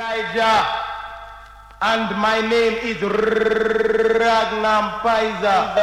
Elijah, and my name is Ragnar Paisa.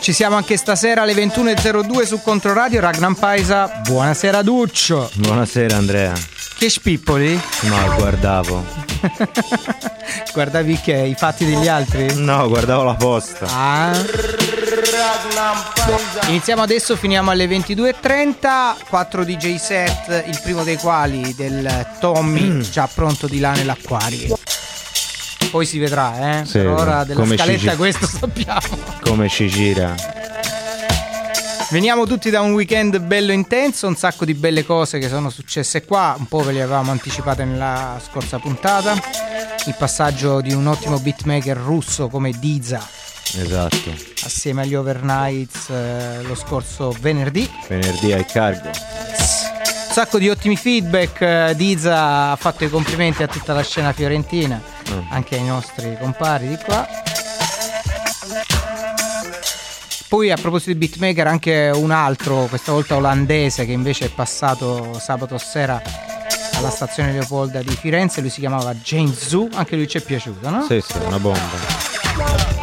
Ci siamo anche stasera alle 21.02 su Controradio Ragnar Paisa. Buonasera Duccio. Buonasera Andrea. Che spippoli? No, guardavo. Guardavi che? I fatti degli altri? No, guardavo la posta. Ah. Iniziamo adesso, finiamo alle 22.30. 4 DJ set, il primo dei quali del Tommy, Mm. già pronto di là nell'acquario. Poi si vedrà, eh. Sì, per ora della come ci scaletta gi- questo sappiamo. Come ci gira. Veniamo tutti da un weekend bello intenso, un sacco di belle cose che sono successe qua, un po' ve le avevamo anticipate nella scorsa puntata. Il passaggio di un ottimo beatmaker russo come Diza Esatto. assieme agli Overnights eh, lo scorso venerdì. Venerdì al cargo. Un sacco di ottimi feedback, eh, Diza ha fatto i complimenti a tutta la scena fiorentina, Mm. anche ai nostri compari di qua. Poi a proposito di beatmaker anche un altro, questa volta olandese, che invece è passato sabato sera alla stazione Leopolda di Firenze, lui si chiamava Jane Zhu, anche lui ci è piaciuto, no? Sì, sì, una bomba.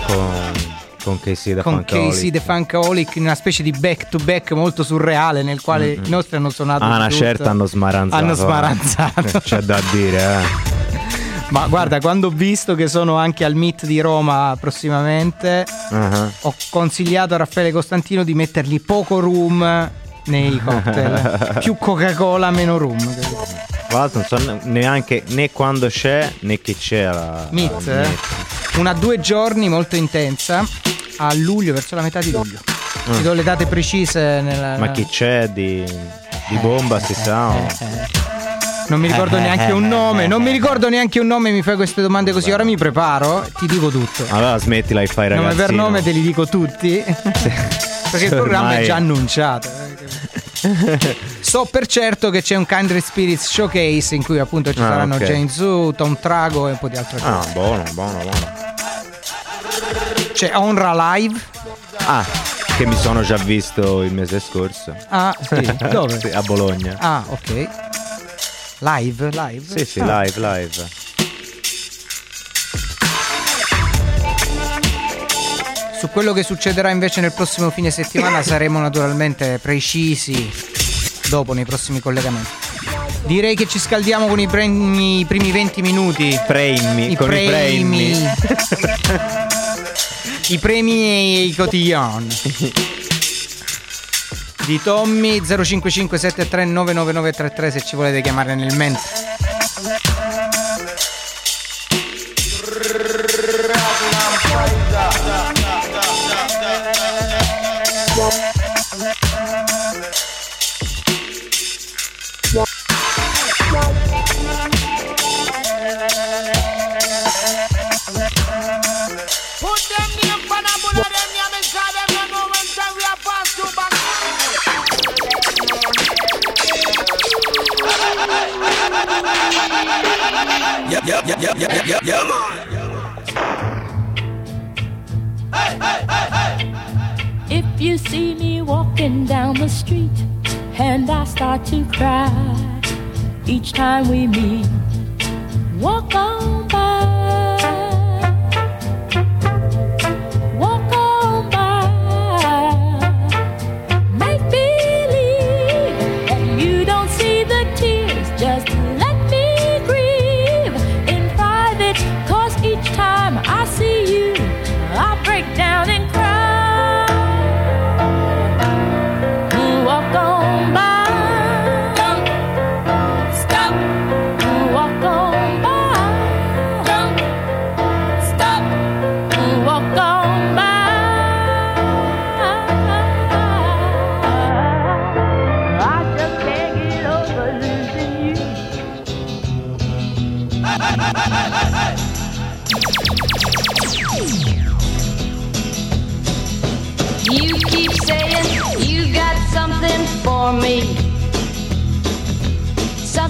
Con, con Casey da Con Casey The Funkaholic in una specie di back to back molto surreale nel quale i nostri hanno suonato Ah, una certa hanno smaranzato. Hanno eh. smaranzato. C'è da dire, eh. Ma guarda, quando ho visto che sono anche al Meet di Roma prossimamente, Ah, ho consigliato a Raffaele Costantino di mettergli poco rum nei cocktail. Più Coca-Cola, meno capito? Tra l'altro non so neanche né quando c'è né che c'è la Meet, eh? Una due giorni molto intensa a luglio, verso la metà di luglio. Ti do le date precise nella... Ma chi c'è di, di bomba si sa? Eh, Non mi ricordo neanche un nome, non mi ricordo neanche un nome, mi fai queste domande così. Ora mi preparo, ti dico tutto. Allora smettila di fare Nome ragazzino. per nome te li dico tutti. Perché il programma è già annunciato. So per certo che c'è un Kindred Spirits Showcase in cui appunto ci Ah, saranno ok. Jane Zu, Tom Trago e un po' di altre cose. Ah, buono, buono, buono. C'è Onra Live. Ah, che mi sono già visto il mese scorso. Ah, sì. Dove? Sì, a Bologna. Ah, ok. Live? Live? Sì, sì, Ah. live, live. Su quello che succederà invece nel prossimo fine settimana saremo naturalmente precisi dopo nei prossimi collegamenti. Direi che ci scaldiamo con i primi, i primi 20 minuti. Premi, I con i premi. premi. I premi e i cotillon. Di Tommy 0557399933 se ci volete chiamare nel mentre. Yep, yep, yep, yep, yep, yep, yep, yep. If you see me walking down the street and I start to cry each time we meet, walk on by.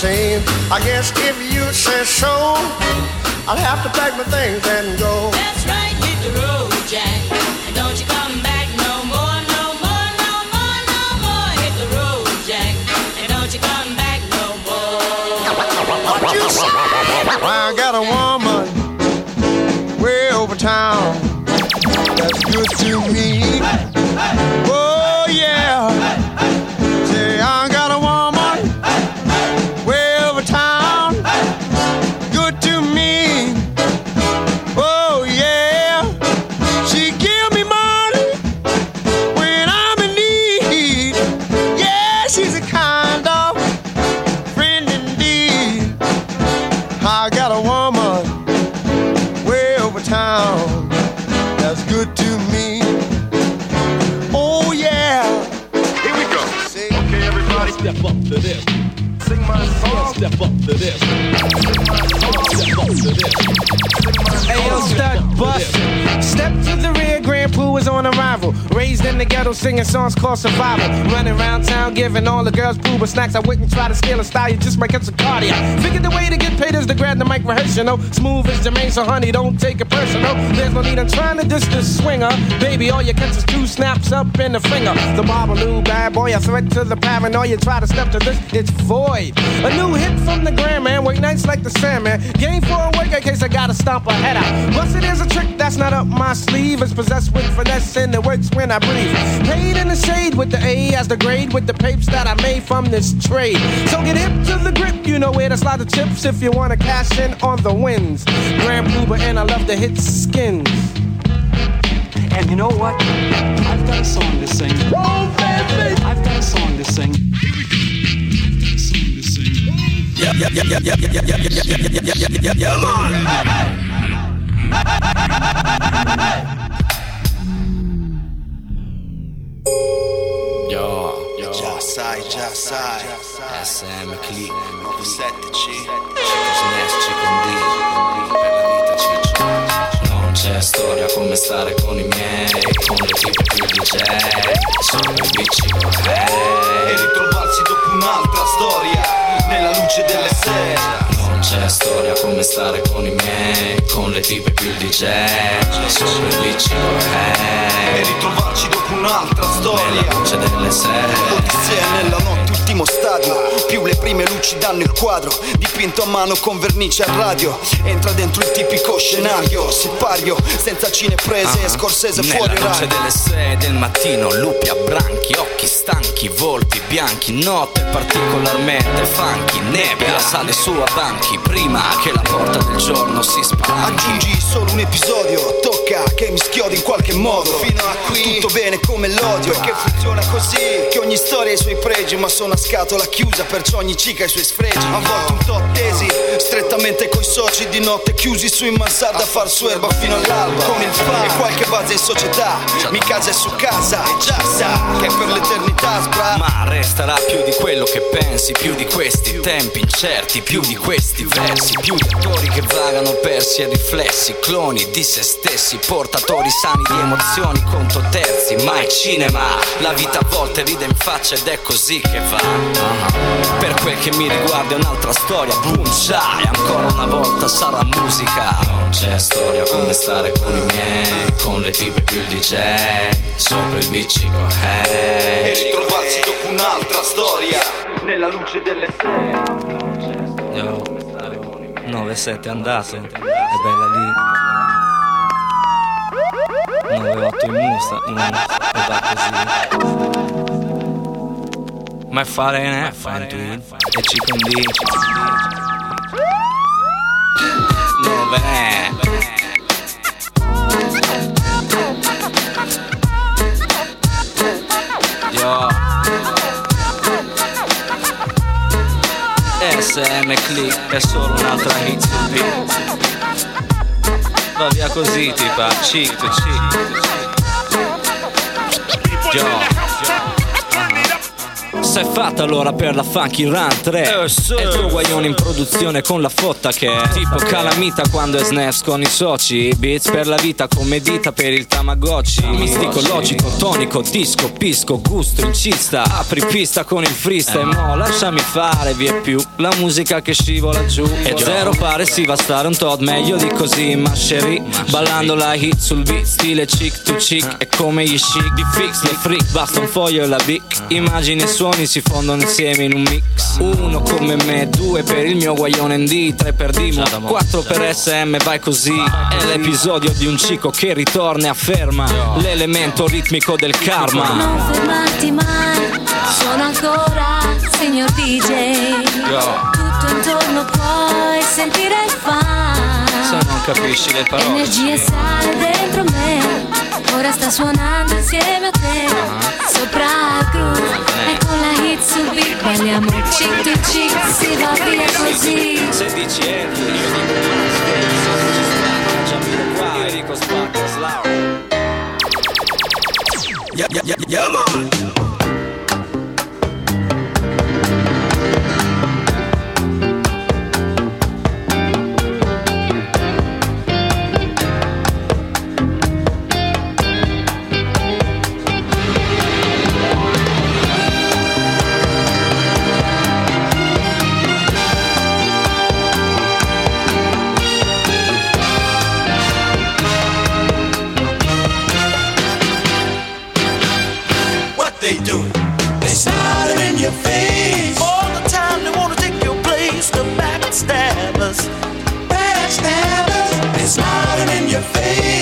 Seen. I guess if you say so, I'll have to pack my things and go. That's right, hit the road, Jack. And don't you come back no more, no more, no more, no more. Hit the road, Jack. And don't you come back no more. What you say? I got a woman way over town that's good to me. Oh Raised in the ghetto, singing songs called survival. Running around town, giving all the girls booba snacks. I wouldn't try to steal a style, you just might catch a cardiac. Figured the way to get paid is to grab the mic rehearse, you know. Smooth as Jermaine, so honey, don't take it personal. There's no need in trying to diss the swinger. Baby, all you catch is two snaps up in the finger. The Babaloo bad boy, a threat to the paranoia. Try to step to this, it's void. A new hit from the Grand Man, work nights like the Sandman. Game for a work in case I gotta stomp a head out. Plus, it is a trick that's not up my sleeve. It's possessed with finesse and it works when I breathe. Paid in the shade with the A as the grade with the papes that I made from this trade. So get hip to the grip, you know where to slide the chips if you wanna cash in on the wins. Grand Pooba and I love to hit skins. And you know what? I've got a song to sing. Oh, baby! I've got a song to sing. Here we go. Yellow man! Hey, SM Clique. Offset the cheek. Chicken's nest, chicken D. c'è storia come stare con i miei, con le tipe più DJ, sopra i bici con E ritrovarsi dopo un'altra storia. Nella luce delle sere. Non c'è storia come stare con i miei, con le tipe più DJ, sopra i bici con E ritrovarci dopo un'altra nella storia. luce delle sere. Odissea nella notte, ultimo stadio. Più le prime luci danno il quadro. Dipinto a mano con vernice a radio. Entra dentro il tipico scenario. Sipario, senza cineprese, scorsese fuori Nella luce orario. delle sei del mattino, lupi a branchi, occhi stanchi, volti bianchi, notte particolarmente funky, nebbia sale su a banchi, prima che la porta del giorno si spalanchi. Aggiungi solo un episodio, tocca che mi schiodi in qualche modo. Fino a qui tutto bene come l'odio. Perché funziona così, che ogni storia ha i suoi pregi, ma sono a scatola chiusa, perciò ogni cica ha i suoi sfregi. A volte un tot tesi, strettamente coi soci di notte chiusi su in mansarda a far su erba fino all'alba. Con il fa e qualche base in società. Mi casa è su casa, e già sa che è per l'eternità, sbra. Ma resterà più di quello che pensi, più di questi tempi incerti, più di questi versi, più di attori che vagano persi e riflessi, cloni di se stessi, portatori sani di emozioni conto terzi, ma è cinema, la vita a volte ride in faccia ed è così che va. Per quel che mi riguarda è un'altra storia, boom, e ancora una volta sarà musica. Non c'è storia come stare con i miei, con le tipe più DJ, sopra il biciclo, E hey. ritrovarsi dopo un'altra la luce delle stelle. Yo, 9-7 andate, è bella lì. in about My father and I fine, dude. The chicken dish. No bad. Yo. SM Click è solo un'altra hit to beat. Va via così tipa, cheat, cheat Yo sei fatta allora per la Funky Run 3 E tuo guaglione in produzione con la fotta che è Tipo calamita quando è snaps con i soci. Beats per la vita come dita per il Tamagotchi. Mistico, logico, tonico, disco, pisco, gusto, incista. Apri pista con il freestyle. Mo lasciami fare via più. La musica che scivola giù. E zero pare si va a stare un Todd. Meglio di così Masceri Ballando la hit sul beat. Stile chick to chick È come gli chic di fix Le freak. Basta un foglio e la bic Immagini e suoni si fondono insieme in un mix Uno come me, due per il mio guaglione ND Tre per Dimo, quattro per SM, vai così È l'episodio di un cico che ritorna e afferma L'elemento ritmico del karma Non fermarti mai, sono ancora signor DJ. Tutto intorno puoi sentire il fan. Se non capisci le parole Energia sale dentro me, ora sta suonando insieme a te. Sopra il groove e beat balliamo cheek to cheek, si va via così. Se dici entri, io dico Se ci sta, già mi qua Io dico spacca, slao Yeah, yeah, yeah, yeah, man. Your face.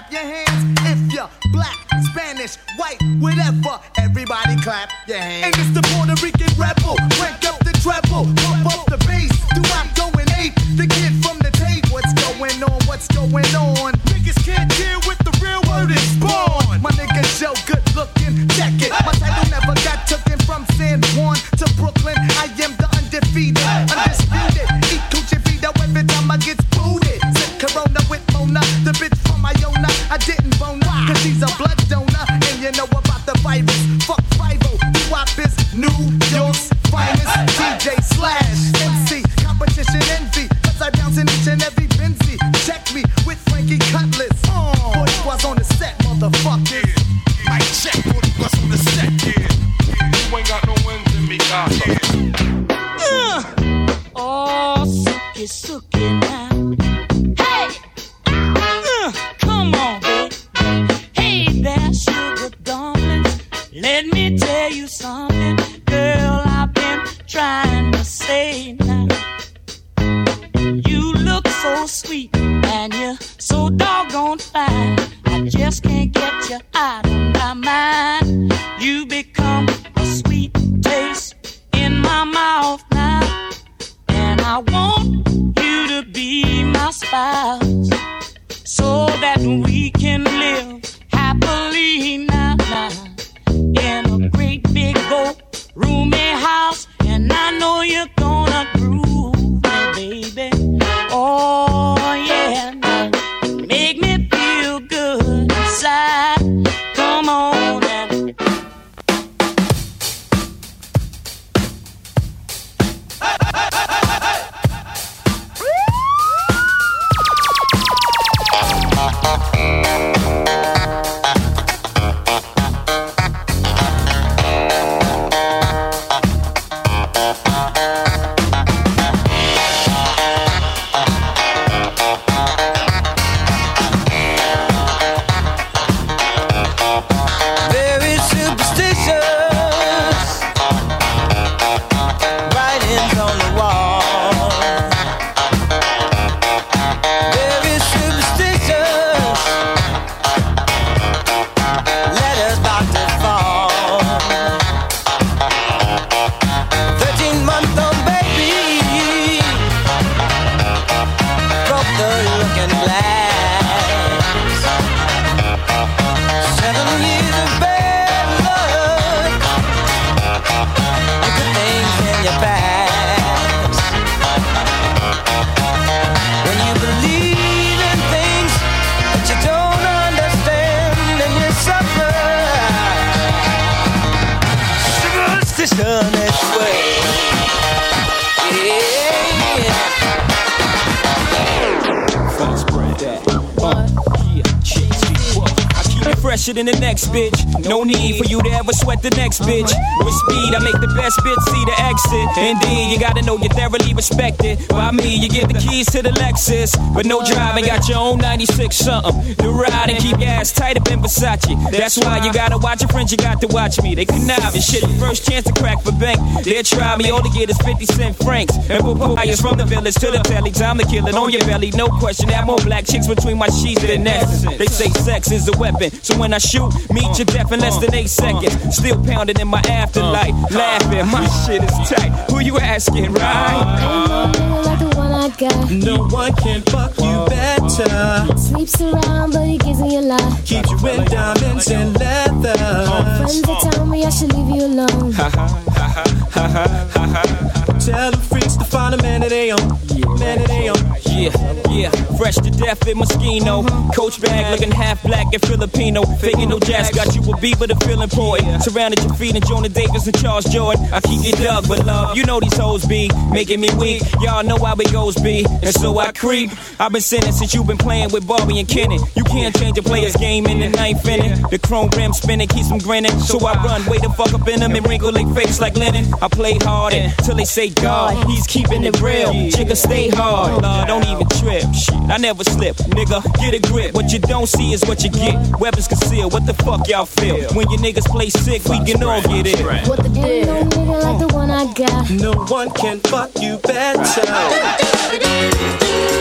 clap your hands if you're black, Spanish, white, whatever. Everybody clap your hands. And it's the Puerto Rican rebel. Crank up the treble, pump up the bass. Do I'm going ape? The kid from the tape. What's going on? What's going on? fresher than the next bitch. No need for you to ever sweat the next bitch. With speed, I make the best bitch see the exit. Indeed, you gotta know you're thoroughly respected. By me, you get the keys to the Lexus, but no driving. Got your own 96 something. The ride and keep your ass tight up in Versace. That's why you gotta watch your friends. You got to watch me. They conniving shit. First chance to crack for bank. They try me. All they get is 50 cent francs. And papayas from the village to the telly. Time to kill it on your belly. No question. Have more black chicks between my sheets than Nexus. They say sex is a weapon. So when I shoot, meet your death in less than eight seconds. Still pounding in my afterlife, laughing. My shit is tight. Who you asking, right? all I got. No one can fuck you better. Sleeps around, but he gives me a lot. Keeps you in diamonds and leather. Friends that tell me I should leave you alone. tell them freaks to find a man that they own. Man that they own. Yeah, yeah, fresh to death in Moschino. Coach bag looking half black and Filipino. Faking no jazz, got you a beat, but a feeling poor. Surrounded your feet and Jonah Davis and Charles Jordan. I keep you dug but love, you know these hoes be making me weak. Y'all know I we. going goes be, and so I creep. I've been sinning since you've been playing with Barbie and Kenny. You can't change a player's game in the ninth inning. The chrome rim spinning keeps them grinning. So I run, way the fuck up in them and wrinkle their face like linen. I play hard until they say God, he's keeping it real. Chicka stay hard, Lord, don't even trip. Shit, I never slip, nigga. Get a grip. What you don't see is what you get. Weapons concealed. What the fuck y'all feel? When your niggas play sick, we can all get it. What the deal? Ain't no nigga like the one I got. No one can fuck you better do do do.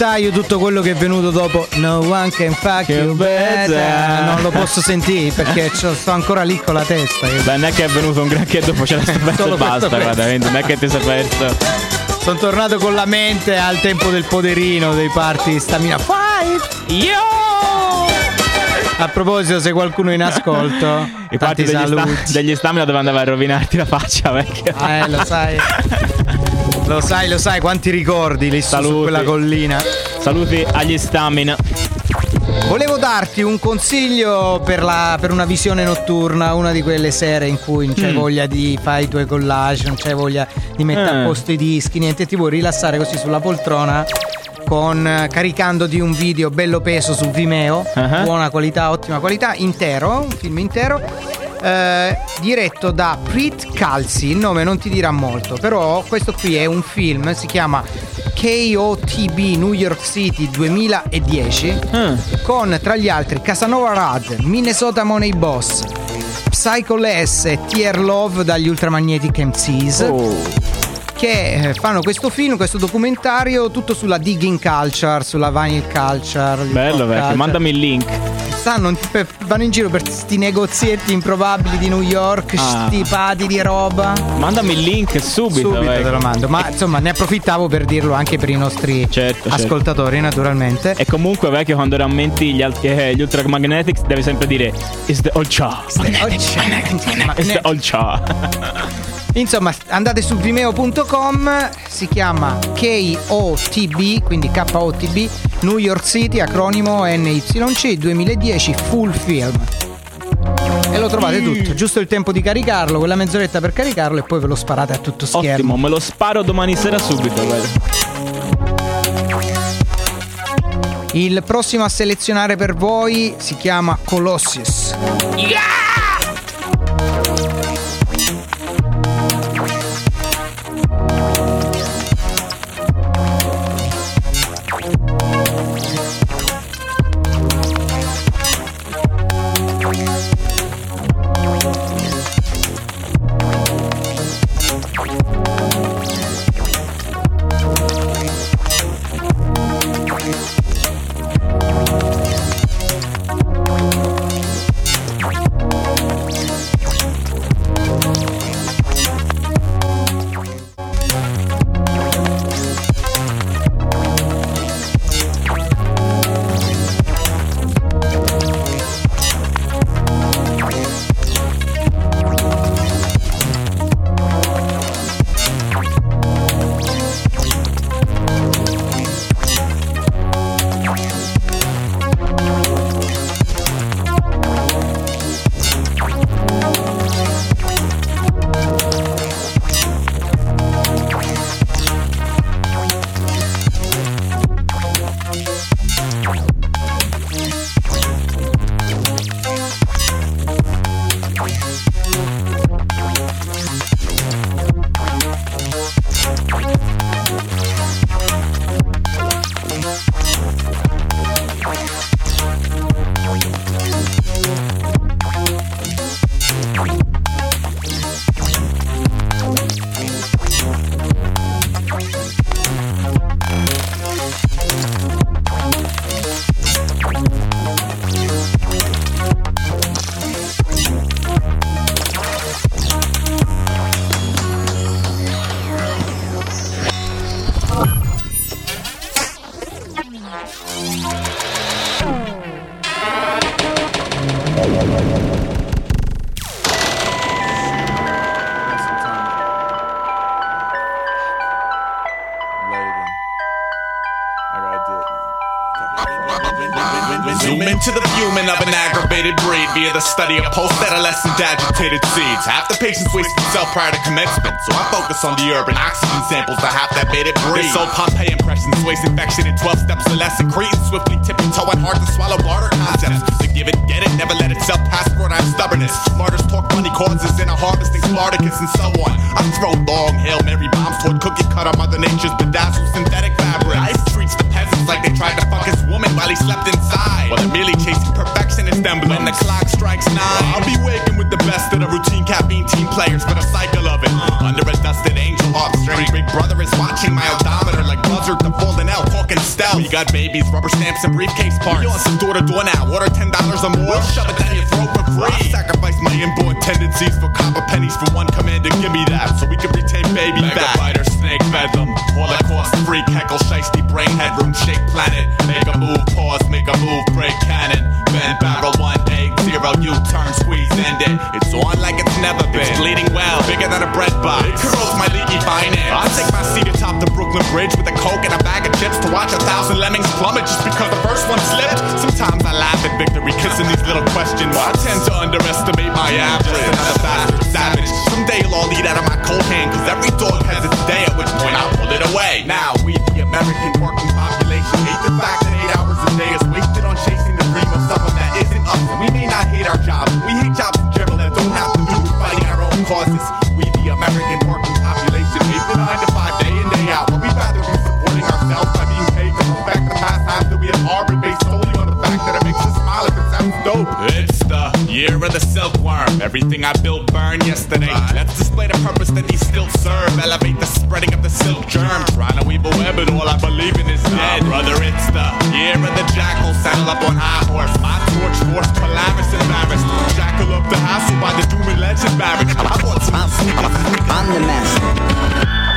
In realtà io tutto quello che è venuto dopo No one can fuck you better Non lo posso sentire perché sto ancora lì con la testa io. Beh, non è che è venuto un granché dopo ce l'hai perso Solo e basta, guarda, pezzo. non è che ti sei perso. Sono tornato con la mente al tempo del poderino Dei party stamina Fight Yo A proposito se qualcuno è in ascolto I parti Tanti degli, sta- saluti degli stamina dove andava a rovinarti la faccia, vecchio. Eh lo sai Lo sai, lo sai quanti ricordi lì su- quella collina Saluti agli stamina. Volevo darti un consiglio per, la- per una visione notturna, una di quelle sere in cui non c'hai Mm. voglia di fare i tuoi collage, non c'hai voglia di mettere Eh. a posto i dischi, niente, ti vuoi rilassare così sulla poltrona con caricandoti un video bello peso su Vimeo, Ah. buona qualità, ottima qualità, intero, un film intero. Eh, diretto da Preet Calzi, il nome non ti dirà molto, però questo qui è un film, si chiama KOTB New York City 2010 con tra gli altri Casanova Rad, Minnesota Money Boss, Psycho Les e Tier Love dagli Ultramagnetic MCs che eh, fanno questo film, questo documentario tutto sulla digging culture, sulla vinyl culture. Bello, vecchio, culture. mandami il link. Stanno, vanno in giro per questi negozietti improbabili di New York, Ah. stipati di roba. Mandami il link subito. Subito vecchio. te lo mando, ma insomma ne approfittavo per dirlo anche per i nostri Certo, certo. ascoltatori, naturalmente. E comunque, vecchio, quando rammenti gli, alt- eh, gli Ultramagnetics, devi sempre dire: Is the old cha. Ma Is the old cha. Insomma, andate su vimeo.com, si chiama KOTB, quindi KOTB, New York City, acronimo NYC 2010 full film. E lo trovate tutto, giusto il tempo di caricarlo, quella mezz'oretta per caricarlo e poi ve lo sparate a tutto schermo. Ottimo, me lo sparo domani sera subito, guarda. Il prossimo a selezionare per voi si chiama Colossus. Zoom of an aggravated breed via the study of post-adolescent agitated seeds. Half the patients waste themselves prior to commencement, so I focus on the urban oxygen samples, the half that made it breathe. This old Pompeii impressions, waste infection in 12 steps or less, and Cretan swiftly tipping toeing hard to swallow barter concepts. To give it, get it, never let itself pass for I'm stubbornness. Martyrs talk money causes in a harvesting Spartacus and so on. I throw long Hail Mary bombs toward cookie cutter Mother Nature's bedazzled synthetic fabric. Life treats the like they tried to fuck his woman while he slept inside. While they're merely chasing perfection in them. When the clock strikes nine, I'll be waking with the best of the routine caffeine team players for the cycle of it. Under a dusted angel harp string, Big Brother is watching my odometer like buzzard the folding out, stealth. We got babies, rubber stamps, and briefcase parts. You on some door to door now. Order ten dollars or more. We'll shove it down your throat for free. I sacrifice my inborn tendencies for copper pennies for one commander. Give me that so we can retain baby fat. Biter, snake bedlam, holocaust freak, heckle, shiesty, brain headroom, shake planet. Make a move, pause, make a move, break cannon. Bend barrel, one egg zero, U turn, squeeze, end it. It's on like it's never been. It's bleeding well, bigger than a bread box. It corrodes my leaky finance. I take my seat atop the Brooklyn Bridge with a coke and a bag of chips to watch a thousand lemmings plummet just because the first one slipped. Sometimes I laugh at victory, kissing these little questions. I tend to underestimate my average. Another bastard savage. Someday you'll all eat out of my cold hand, cause every dog has its day, at which point I'll pull it away. Now, we, the American working population, hate the fact that eight hours a day is wasted on chasing the dream of someone that isn't us. We may not hate our jobs, we hate jobs in general that don't have to do with fighting our own causes. Year silkworm. Everything I built burned yesterday. Let's display the purpose that these still serve. Elevate the spreading of the silk germ. Trying to weave a web, and all I believe in is dead. Ah, brother, it's the year of the jackal. Saddle up on high horse. My torch force Polaris embarrassed. Jackal up the hassle by the doom and legend barracks. I bought some I'm the master.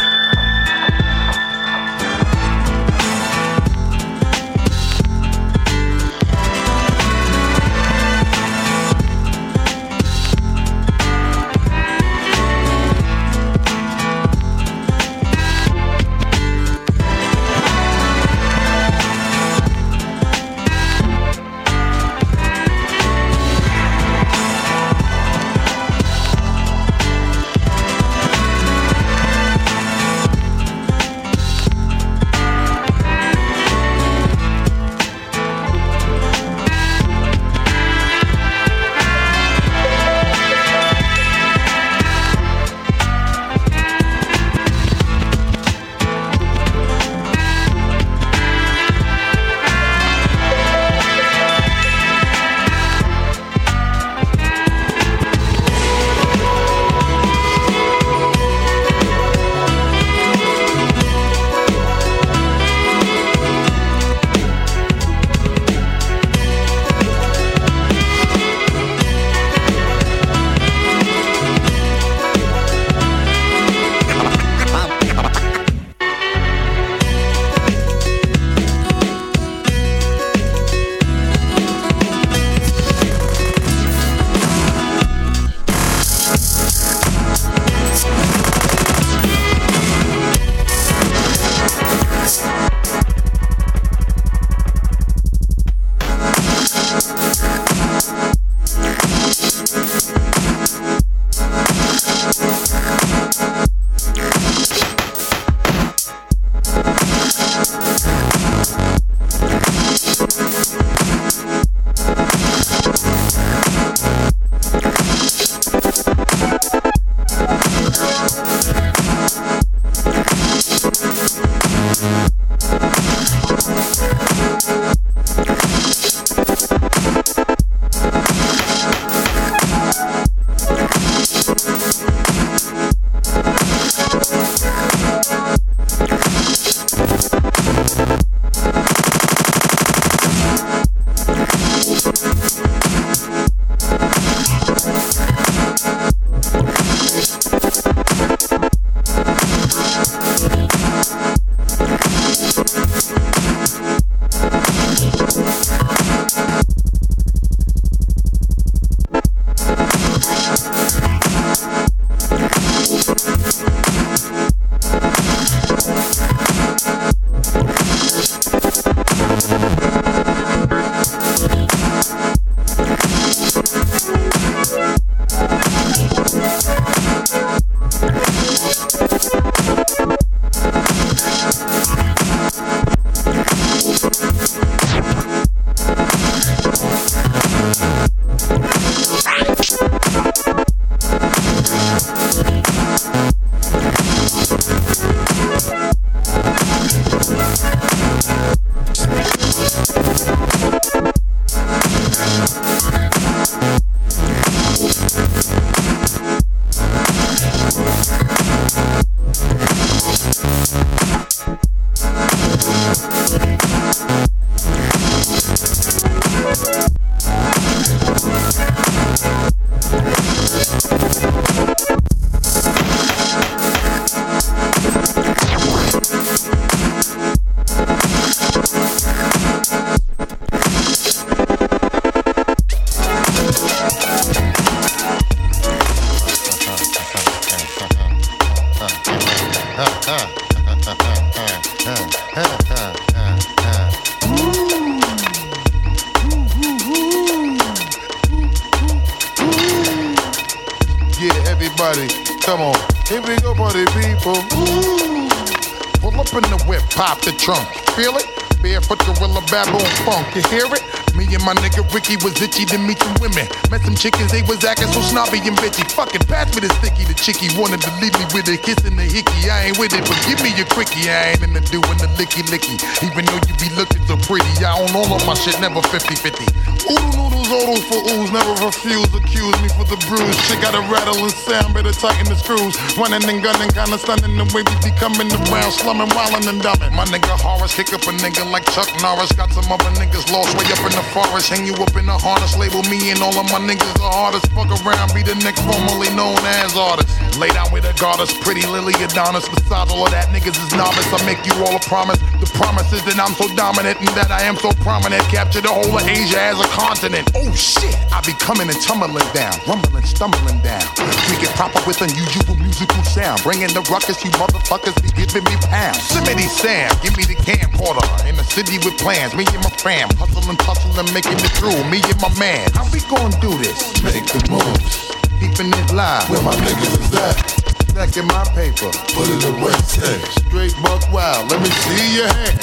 Trunk. Feel it? Barefoot gorilla baboon funk. You hear it? Me and my nigga Ricky was itchy to meet some women. Met some chickens, they was acting so snobby and bitchy. Fucking pass me the sticky. The chickie wanted to leave me with a kiss and a hickey. I ain't with it, but give me your quickie. I ain't into doing the licky licky. Even though you be looking so pretty, I own all of my shit, never 50 50. Oodle noodles, oodles for ooze, never refuse. Accuse me for the bruise. Shit got a rattling sound, better tighten the screws. Running and gunning, kinda stunning the way we be coming around, slumming, wildin' and dumbing. My nigga Horace, kick up a nigga like Chuck Norris. Got some other niggas lost way up in the forest. Hang you up in a harness, label me and all of my niggas the hardest. Fuck around, be the next formerly known as artist. Lay down with a goddess, pretty Lily Adonis. Besides all of that, niggas is novice. I make you all a promise. The promise that I'm so dominant and that I am so prominent. Capture the whole of Asia as a continent. Oh shit, I be coming and tumbling down, rumbling, stumbling down. We get proper with unusual musical sound. Bringing the ruckus, you motherfuckers be giving me pounds. Simity Sam, give me the camcorder. In the city with plans, me and my fam. Hustling, hustling, making it through. Me and my man. How we gonna do this? Make the moves. Keeping it live. Where my niggas is at? Stacking my paper. Put it away, say. Straight buck wild. Let me see your hand.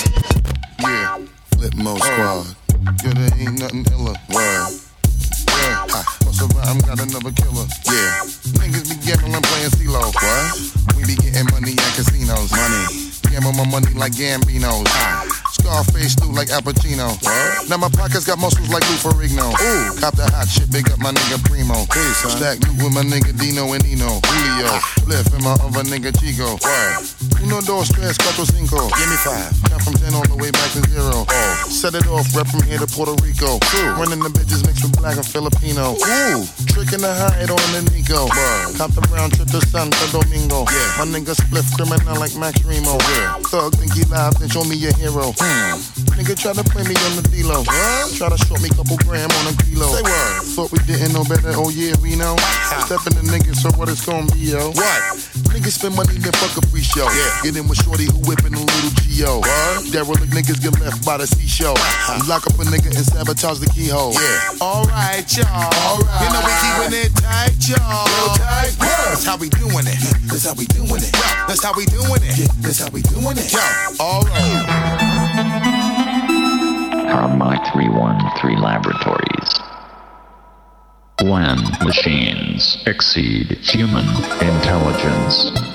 Yeah. Flip Flipmo squad. Yeah, there ain't nothing iller. Word. Yeah. Ah, What's around? Got another killer. Yeah. Niggas be gambling playing CeeLo. What? We be getting money at casinos. Money. Gamble my money like Gambinos. Ah. Scarface through like Al Pacino. What? Now my pockets got muscles like Lou Ferrigno. Ooh. Cop the hot shit, big up my nigga Primo. Hey, son. Stack loot with my nigga Dino and Eno. Julio. Ah. Lift and my other nigga Chico. Word. Uno, dos, tres, cuatro, cinco. Give me five. Count from ten all the way back to zero. Oh. Set it off, rep from here to Puerto Rico. True. Running the bitches mixed with black and Filipino. Ooh. Tricking the hide on the Nico. Cop the round trip to Santo Domingo. Yeah. My nigga split criminal like Max Remo. Yeah. Thug think he live, then show me your hero. Hmm. Nigga try to play me on the D-Lo. What? Try to short me couple gram on a kilo. Say what? Thought we didn't know better, oh yeah, we know. Stepping the niggas, so what it's gonna be, yo. What? Niggas spend money, then fuck a free show. Yeah. Get in with Shorty who whipping a little G.O. Derelict niggas get left by the seashore. Ah. Lock up a nigga and sabotage the keyhole. Yeah. Alright, y'all. Alright. You know we keeping it tight, y'all. Real tight. That's how we doing it. That's how we doing it. That's how we doing it. That's how we doing it. Yo. Alright. Carmike 313 Laboratories. When machines exceed human intelligence.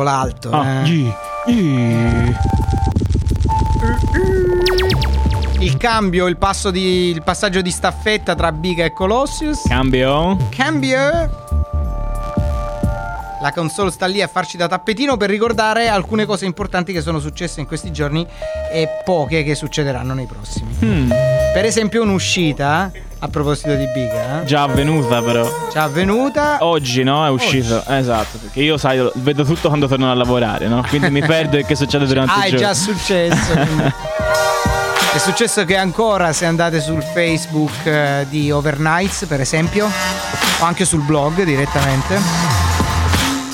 E qui si vola alto. Ah, eh. G, G. Il cambio, il, passo di, il passaggio di staffetta tra Biga e Colossius. Cambio. Cambio. La console sta lì a farci da tappetino per ricordare alcune cose importanti che sono successe in questi giorni e poche che succederanno nei prossimi. Hmm, Per esempio un'uscita, a proposito di Biga, eh, già avvenuta però. già avvenuta. Oggi no, è uscito. Esatto, perché io sai, vedo tutto quando torno a lavorare, no? Quindi mi perdo il che succede durante Ah, il è giorno. già successo. è successo che ancora se andate sul Facebook eh, di Overnights, per esempio, o anche sul blog direttamente,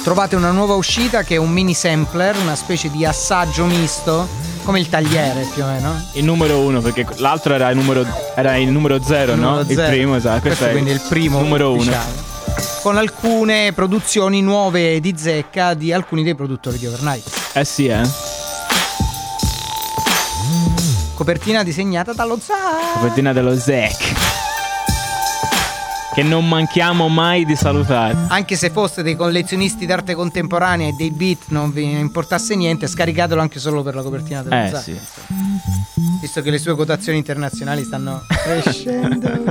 trovate una nuova uscita che è un mini sampler, una specie di assaggio misto, come il tagliere più o meno. Il numero uno, perché l'altro era il numero, era il numero zero, Il no? numero Il zero. primo, esatto. Questo è quindi è il primo numero uno. ufficiale. Con alcune produzioni nuove di zecca di alcuni dei produttori di Overnight. Eh sì, eh. Copertina disegnata dallo Zara. Copertina dello Zack. Che non manchiamo mai di salutare. Anche se foste dei collezionisti d'arte contemporanea e dei beat non vi importasse niente, scaricatelo anche solo per la copertina del Eh sì. Visto che le sue quotazioni internazionali stanno crescendo.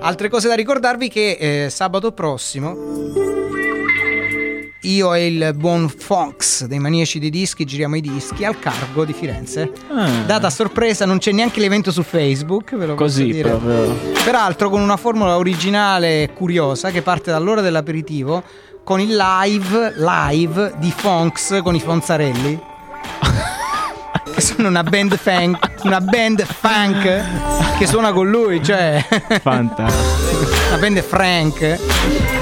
Altre cose da ricordarvi che eh, sabato prossimo io e il buon Fox dei Maniaci dei Dischi giriamo i dischi al Cargo di Firenze. Ah. Data sorpresa, non c'è neanche l'evento su Facebook, ve lo posso Così dire. proprio. Peraltro con una formula originale e curiosa che parte dall'ora dell'aperitivo con il live, live di Fonks con i Fonzarelli. che sono una band funk, una band funk che suona con lui, cioè Fantastico. una band Frank.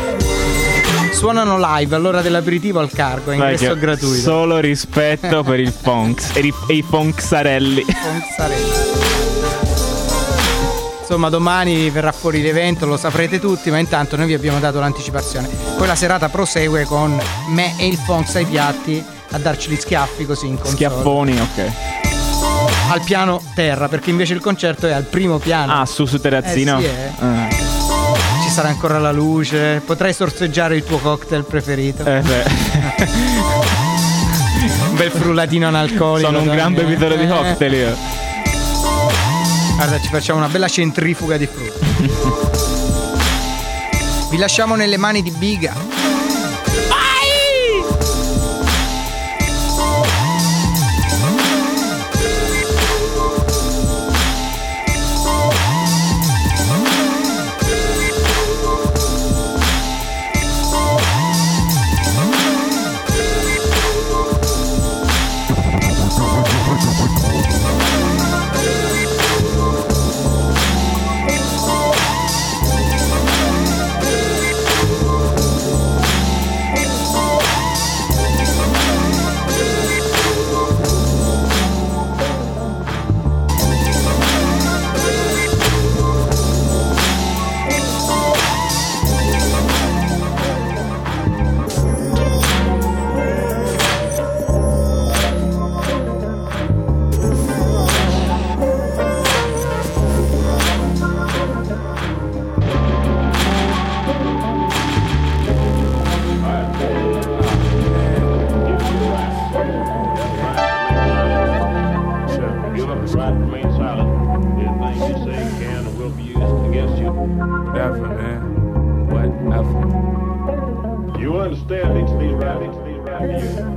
Suonano live all'ora dell'aperitivo al cargo, è ingresso che gratuito. Solo rispetto per il Fonks e, i- e i Fonksarelli. Fonzarelli. Insomma, domani verrà fuori l'evento, lo saprete tutti, ma intanto noi vi abbiamo dato l'anticipazione. Poi la serata prosegue con me e il Fonks ai piatti a darci gli schiaffi così in console. Schiaffoni, ok. Al piano terra, perché invece il concerto è al primo piano. Ah, su su terrazzino. Eh sì, eh. Ah. Sarà ancora la luce, potrai sorseggiare il tuo cocktail preferito. Eh, beh. un bel frullatino analcolico. Sono un gran Tony, eh. bevitore di cocktail io. Guarda, ci facciamo una bella centrifuga di frutta. Vi lasciamo nelle mani di Biga.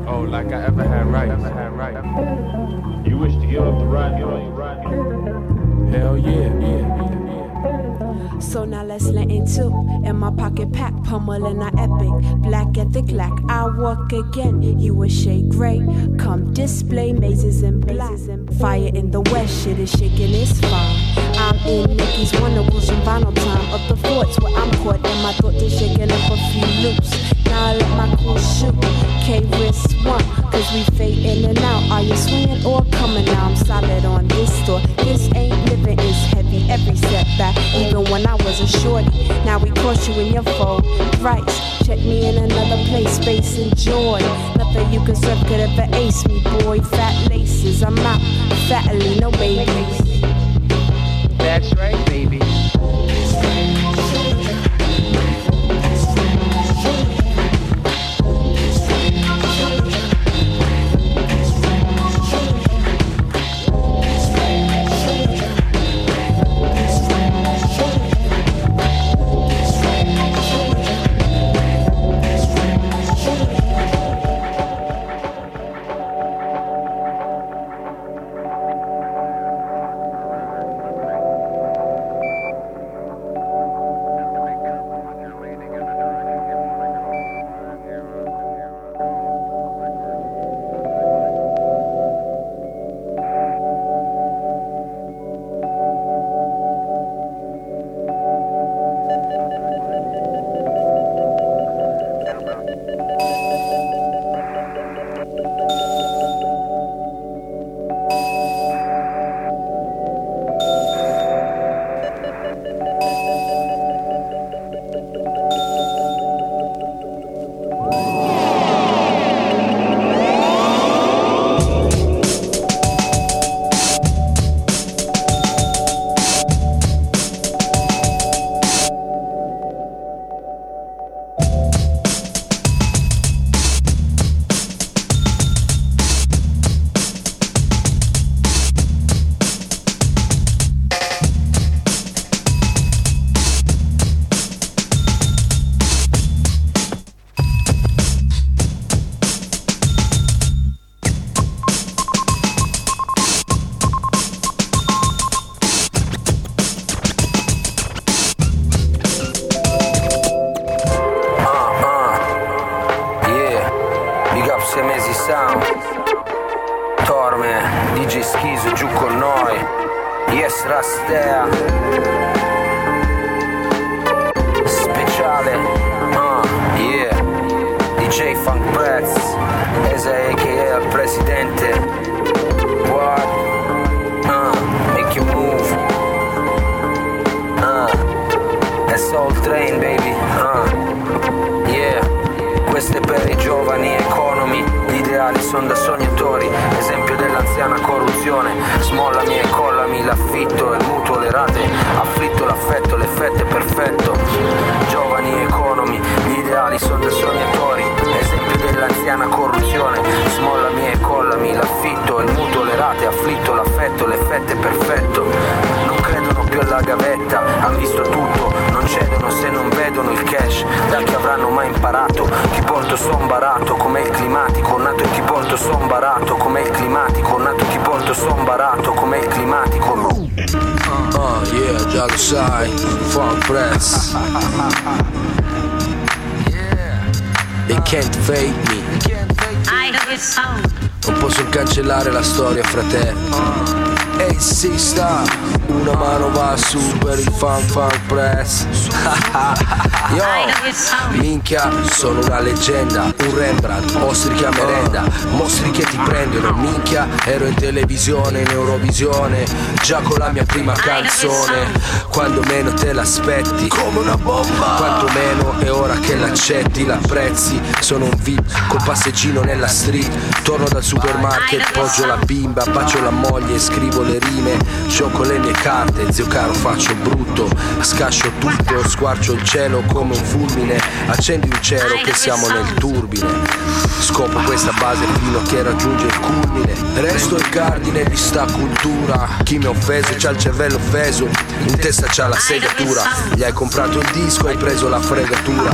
Oh, like I ever had rights. Ever had rights. You wish to give up the right, give up the right. Hell yeah, yeah, yeah. So now let's let into in my pocket pack, pummeling our epic. Black at the glack, I walk again. You a shade gray, come display mazes in black. Fire in the west, shit is shaking, it's fine. I'm in Nicky's Wonder Pushing vinyl time up the forts where I'm caught, and my thoughts are shaking up a few loops. I let my cool shoot. K wrist one, cause we fade in and out. Are you swinging or coming now? I'm solid on this store. This ain't living, it's heavy. Every setback, even when I was a shorty. Now we cross you in your foe. Rights, check me in another place, space and joy. Nothing you can serve could ever ace me, boy. Fat laces, I'm out. Fatly, no babies. That's right, baby. Sei mesi sound. Torme, DJ Schizo giù con noi. Yes Rastea. Speciale uh, Yeah. DJ Funk Press Esa a.k.a. il presidente. What? Uh, make you move. Uh, è Soul Train baby Uh, questo è per i giovani economi, gli ideali sono da sognatori, esempio dell'anziana corruzione, smollami e collami l'affitto, il mutuo, le rate, afflitto l'affetto, l'effetto è perfetto, giovani economi, gli ideali sono da sognatori, esempio dell'anziana corruzione, smollami e collami l'affitto, il mutuo, le rate, afflitto l'affetto, l'effetto è perfetto, non credono più alla gavetta, han visto tutto, non cedono se non vedono il cash, da che avranno mai imparato, chi porto son barato come il climatico, nato chi porto son barato come il climatico, nato chi porto son barato come il climatico. Oh yeah, già lo sai, Funk Press. They can't fake me. Non posso cancellare la storia, fratello. Ehi sì sta, una mano va su per il funk funk press. Yo, minchia, sono una leggenda, un Rembrandt, ostriche a merenda, mostri che ti prendono, minchia, ero in televisione, in Eurovisione, già con la mia prima canzone, quando meno te l'aspetti, come una bomba, quanto meno è ora che l'accetti, l'apprezzi, sono un VIP, col passeggino nella street, torno dal supermarket, poggio la bimba, bacio la moglie, scrivo le rime, gioco le mie carte, zio caro faccio brutto, scascio tutto, squarcio il cielo come un fulmine, accendi un cielo che siamo nel turbine, scopo questa base fino a che raggiunge il culmine, resto sto il cardine di sta cultura. Chi mi ha offeso c'ha il cervello offeso. In testa c'ha la segatura. Gli hai comprato il disco hai preso la fregatura.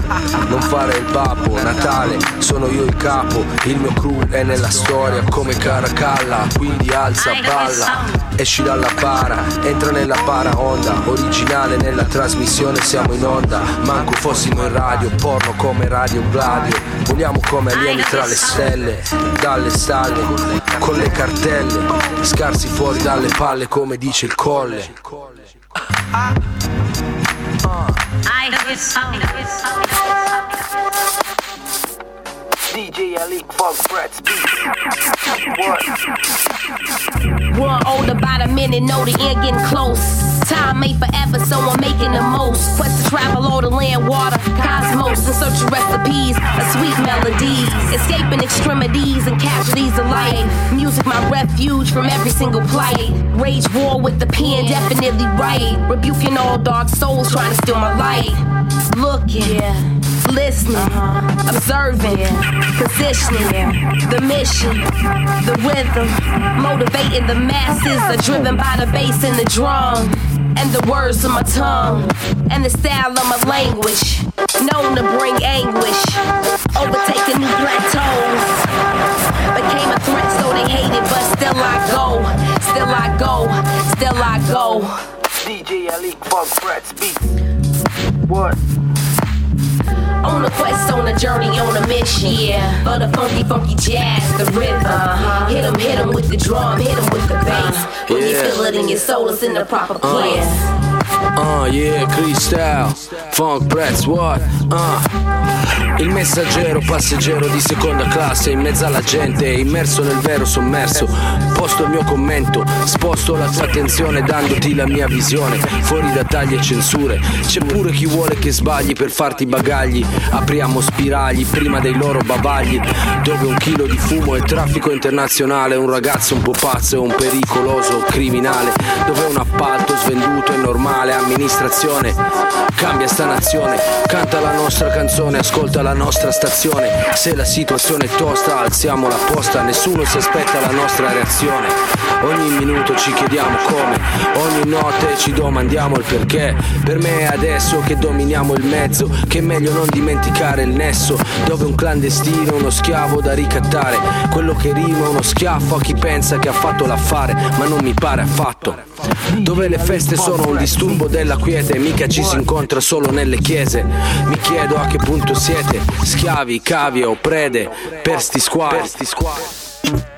Non fare il babbo, Natale. Sono io il capo. Il mio crew è nella storia come Caracalla. Quindi alza, balla Esci dalla bara, entra nella para onda Originale nella trasmissione siamo in onda. Manco fossimo in radio, porno come Radio Gladio. Voliamo come alieni tra le stelle Dalle stalle, con le cartelle. Scarsi fuori dalle palle come dice il colle. It's so. DJ Ali, Funk Frets, One older by the minute, know the end getting close. Time ain't forever, so I'm making the most. Quest to travel all the land, water, cosmos, in search of recipes of sweet melodies. Escaping extremities and casualties of life. Music, my refuge from every single plight. Rage war with the pen, definitely right. Rebuking all dark souls trying to steal my light. Looking, listening, observing, positioning, the mission, the rhythm, motivating the masses are driven by the bass and the drum. And the words of my tongue, and the style of my language, known to bring anguish, overtaking new plateaus. Became a threat, so they hated, but still I go, still I go, still I go. DJ Ali, Funk Frets, beat What? On a quest, on a journey, on a mission. Yeah. For the funky, funky jazz, the rhythm. Uh-huh. Hit 'em, hit 'em with the drum, hit 'em with the bass. When you Yeah. feel it in your soul, it's in the proper place. Uh, yeah, Crystal, Funk Press, what? Uh. Il messaggero, passeggero di seconda classe, in mezzo alla gente, immerso nel vero sommerso. Posto il mio commento, sposto la tua attenzione dandoti la mia visione. Fuori da tagli e censure, c'è pure chi vuole che sbagli per farti bagagli. Apriamo spiragli prima dei loro bavagli, dove un chilo di fumo è traffico internazionale, un ragazzo un po' pazzo un pericoloso criminale, dove un appalto svenduto è normale, amministrazione cambia sta nazione, canta la nostra canzone, ascolta la nostra stazione, se la situazione è tosta alziamo la posta, nessuno si aspetta la nostra reazione, ogni minuto ci chiediamo come, ogni notte ci domandiamo il perché, per me è adesso che dominiamo il mezzo, che è meglio non dimenticare il nesso, dove un clandestino è uno schiavo da ricattare, quello che rima uno schiaffo a chi pensa che ha fatto l'affare, ma non mi pare affatto. Dove le feste sono un disturbo della quiete, mica ci si incontra solo nelle chiese. Mi chiedo a che punto siete, schiavi, cavi o prede, per sti squali.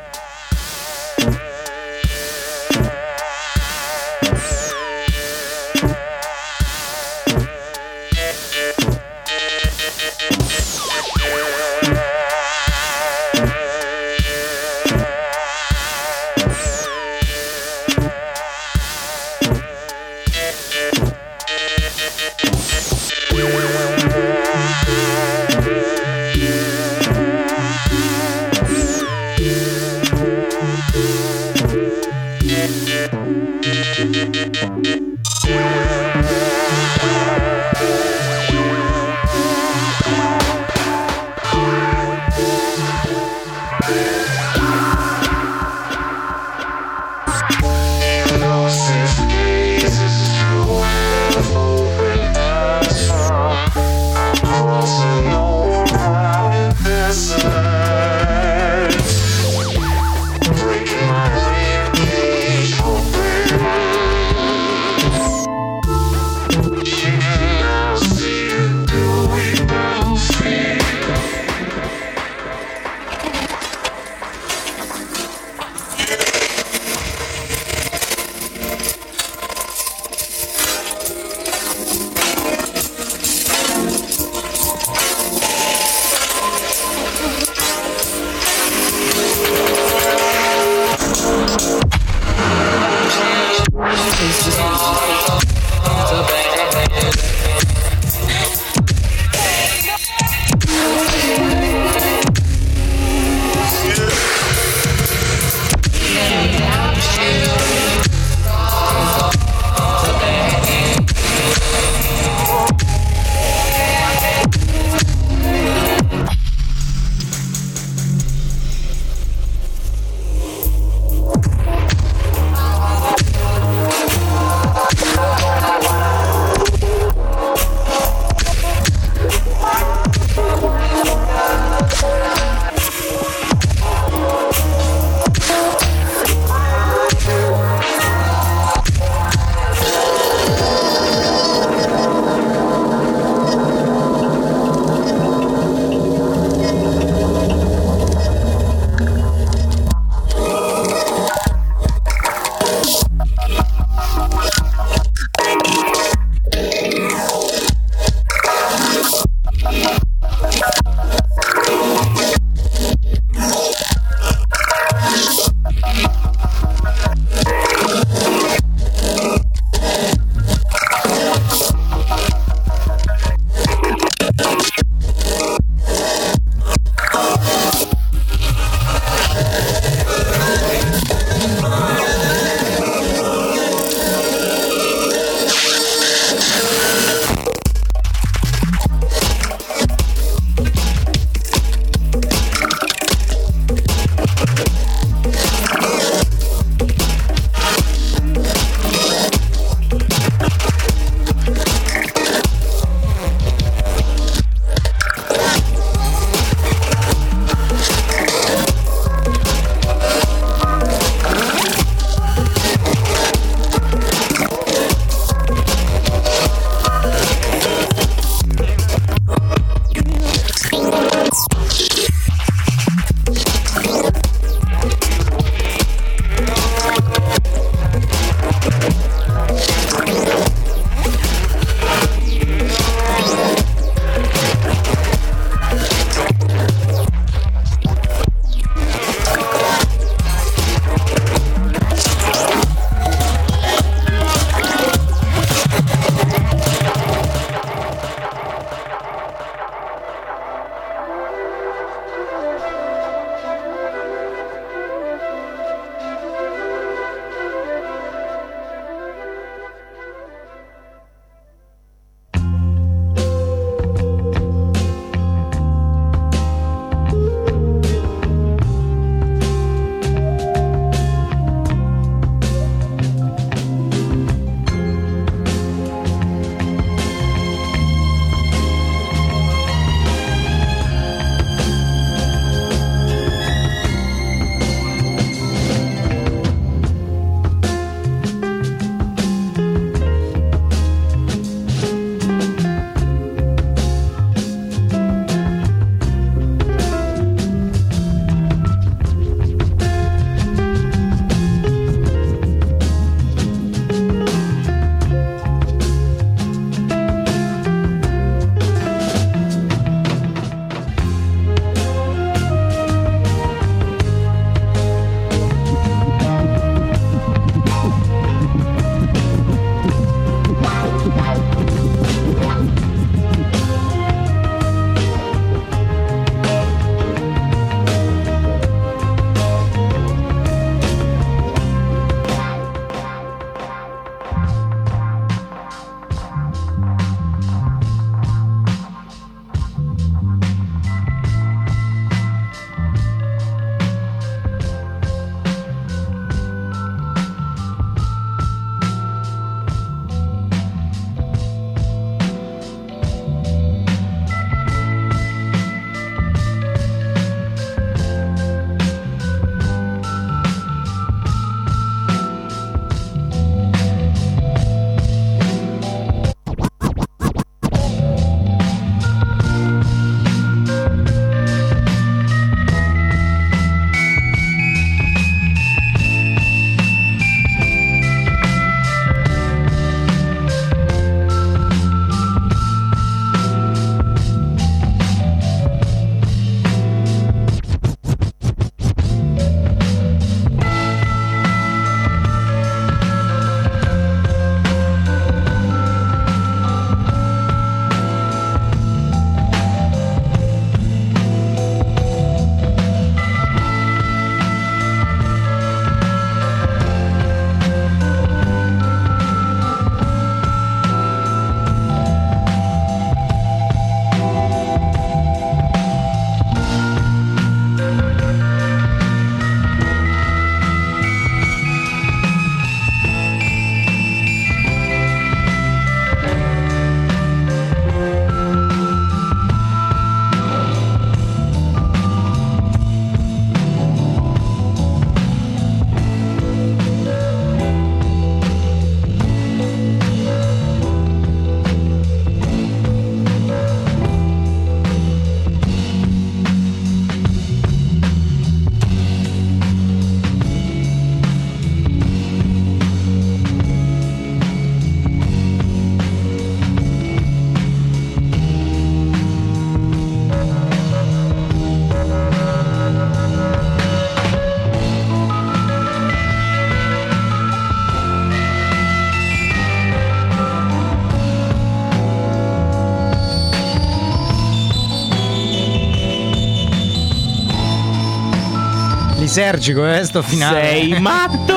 Lisergico, eh, sto finale. Sei matto!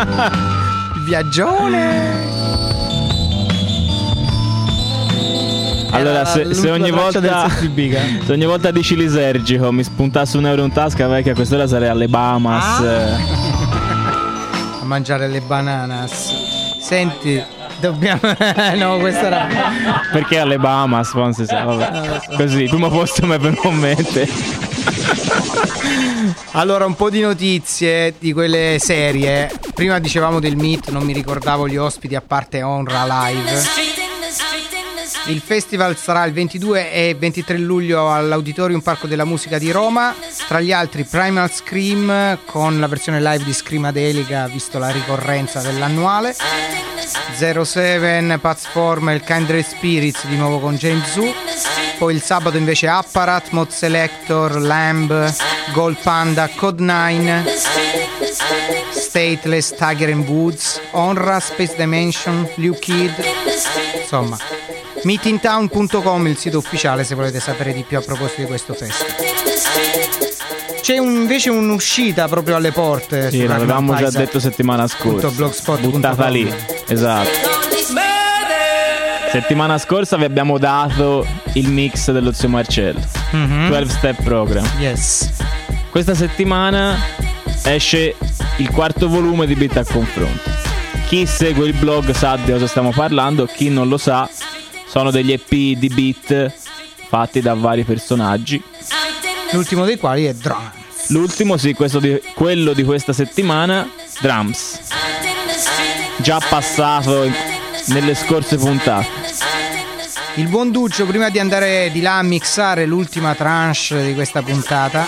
Viaggione! Allora, se, se ogni volta se ogni volta dici lisergico mi spuntasse un euro in tasca, vecchia, a quest'ora sarei alle Bahamas. Ah. A mangiare le bananas. Senti, dobbiamo. no, questa era. Perché alle Bahamas? non si sa, vabbè. Così, primo posto mi è venuto in mente. Allora, un po' di notizie di quelle serie. Prima dicevamo del Meet, non mi ricordavo gli ospiti a parte Onra Live. Il festival sarà il 22 e 23 luglio all'Auditorium Parco della Musica di Roma. Tra gli altri Primal Scream con la versione live di Screamadelica, visto la ricorrenza dell'annuale. 07 Patsform e il Kindred Spirits di nuovo con James Zoo. Poi il sabato invece Apparat, Mod Selector, Lamb, Gold Panda, Code 9, Stateless, Tiger and Woods, Onra, Space Dimension, Liu Kid. Insomma, meetingtown.com il sito ufficiale se volete sapere di più a proposito di questo festival. C'è un- invece un'uscita proprio alle porte. Sì, l'avevamo già detto settimana scorsa. Buttata lì. Esatto. Settimana scorsa vi abbiamo dato il mix dello zio Marcello. Mhm. 12 step program. Yes. Questa settimana esce il quarto volume di Bit a Confronto. Chi segue il blog sa di cosa stiamo parlando, chi non lo sa sono degli EP di beat fatti da vari personaggi. L'ultimo dei quali è Drum. L'ultimo, sì, di- quello di questa settimana, Drums. Già passato nelle scorse puntate. Il buon Duccio, prima di andare di là a mixare l'ultima tranche di questa puntata,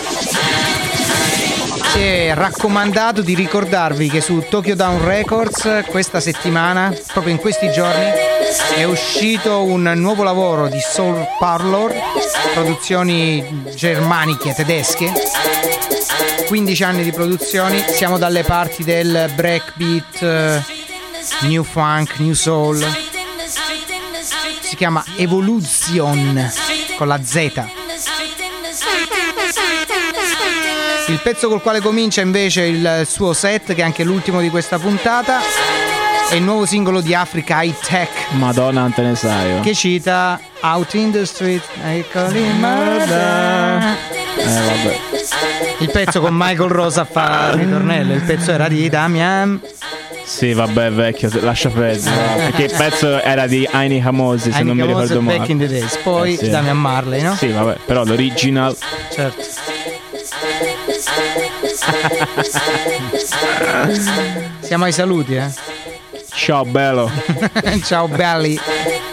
è raccomandato di ricordarvi che su Tokyo Down Records questa settimana, proprio in questi giorni, è uscito un nuovo lavoro di Soul Parlor, produzioni germaniche tedesche. 15 anni di produzioni, siamo dalle parti del breakbeat, eh, new funk, new soul. Si chiama Evolution con la Z. Il pezzo col quale comincia invece il suo set, che è anche l'ultimo di questa puntata, è il nuovo singolo di Africa High Tech Madonna, non te ne sai. oh. che cita Out in the Street, I call it murder. Eh, vabbè. Il pezzo con Michael Rosa fa il ritornello, il pezzo era di Damian. Sì, vabbè, vecchio, lascia perdere. Perché il pezzo era di Aini Hamosi, se non mi Heineken ricordo male. Back in the Days. Poi Eh, sì. Damian Marley, no? Sì, vabbè, però l'original. Certo. Siamo ai saluti, eh? Ciao bello. Ciao belli.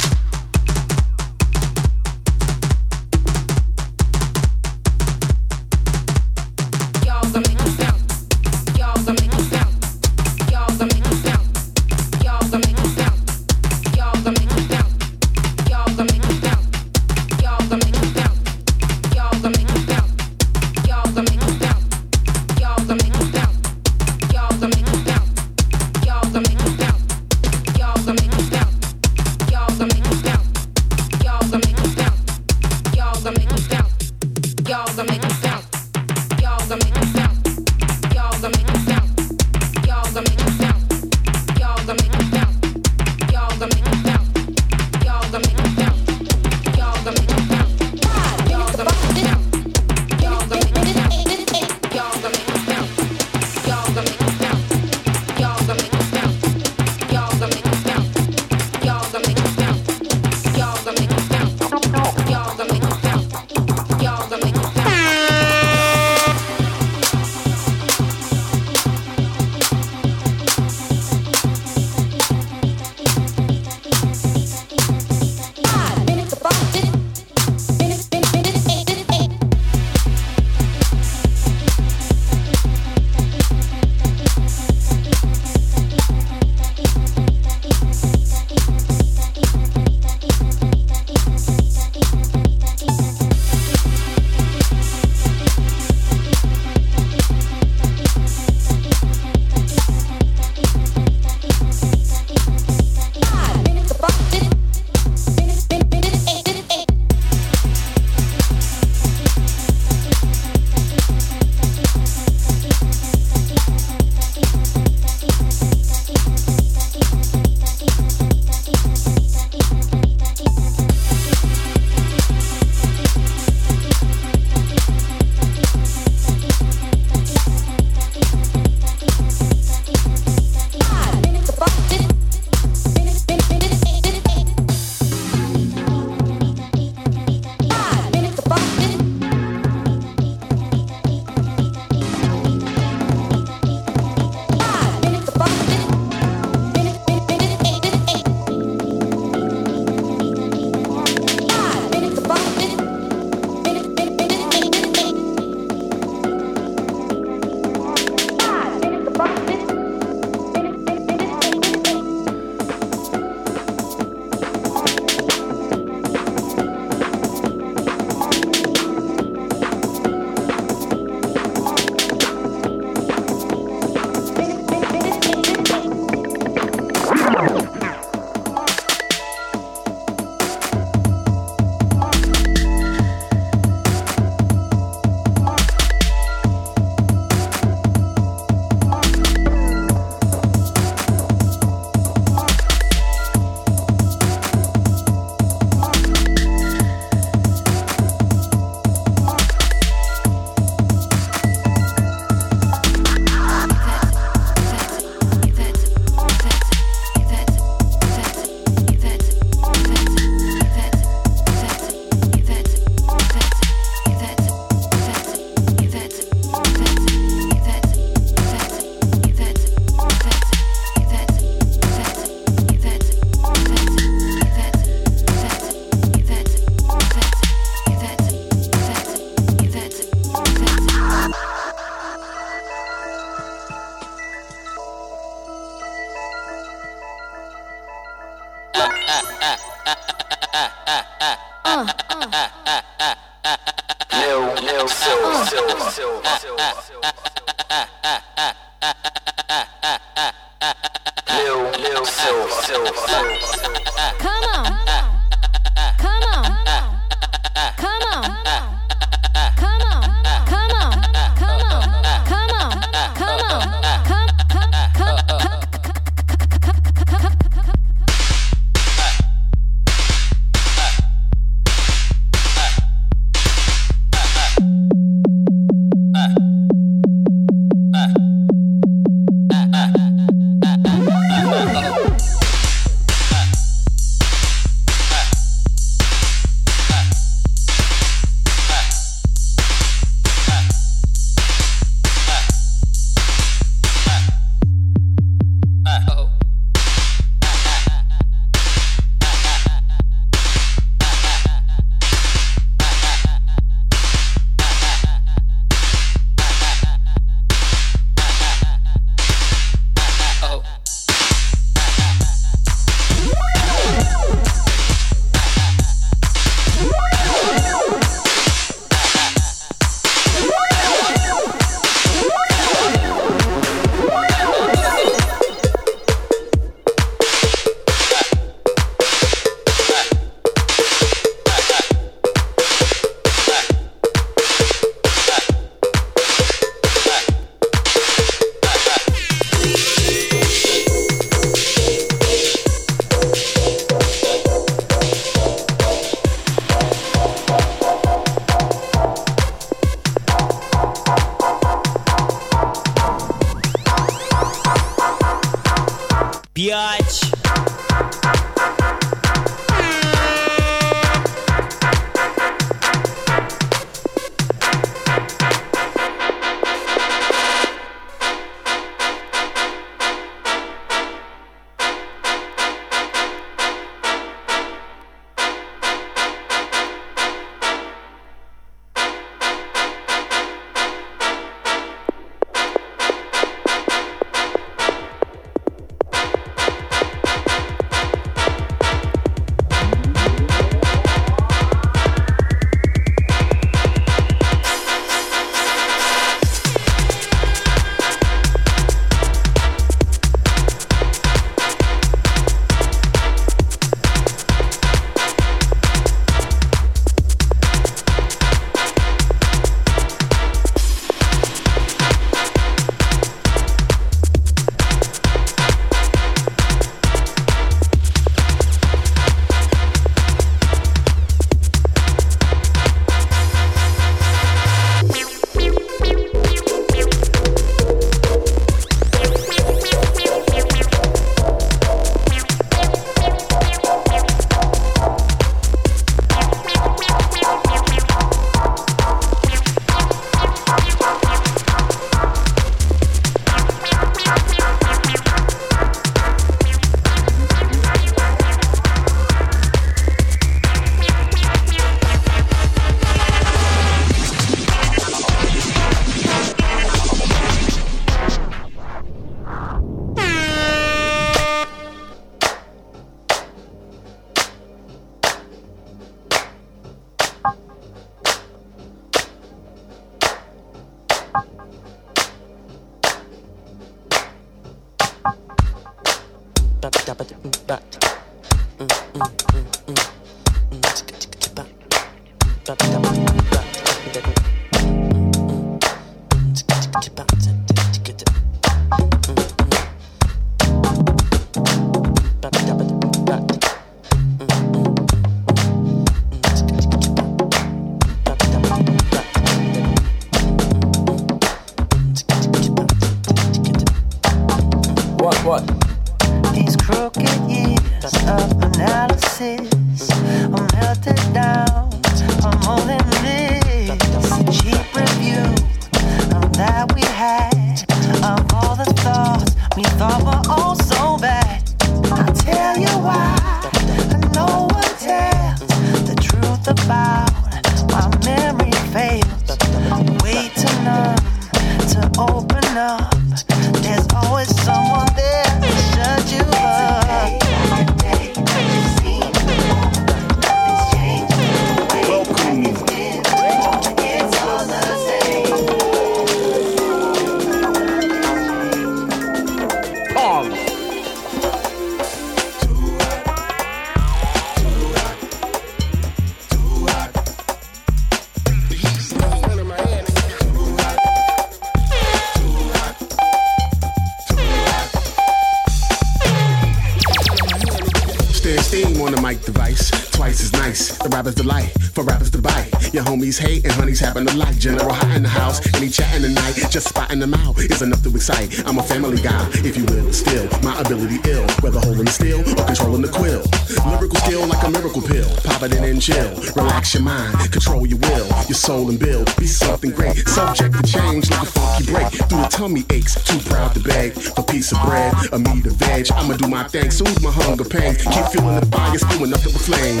like. General hot in the house, and he chatting tonight. Just spotting them out is enough to excite. I'm a family guy, if you will, still. My ability ill, whether holding the steel or controlling the quill. Lyrical skill like a miracle pill. Pop it in and chill. Relax your mind, control your will, your soul and build. Be something great. Subject to change like a funky break. Through the tummy aches, too proud to beg for piece of bread, a meat, a veg. I'ma do my thing, soothe my hunger pain. Keep fueling the fire, spewing up the flame.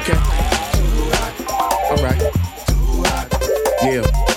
Okay? Alright. Yeah.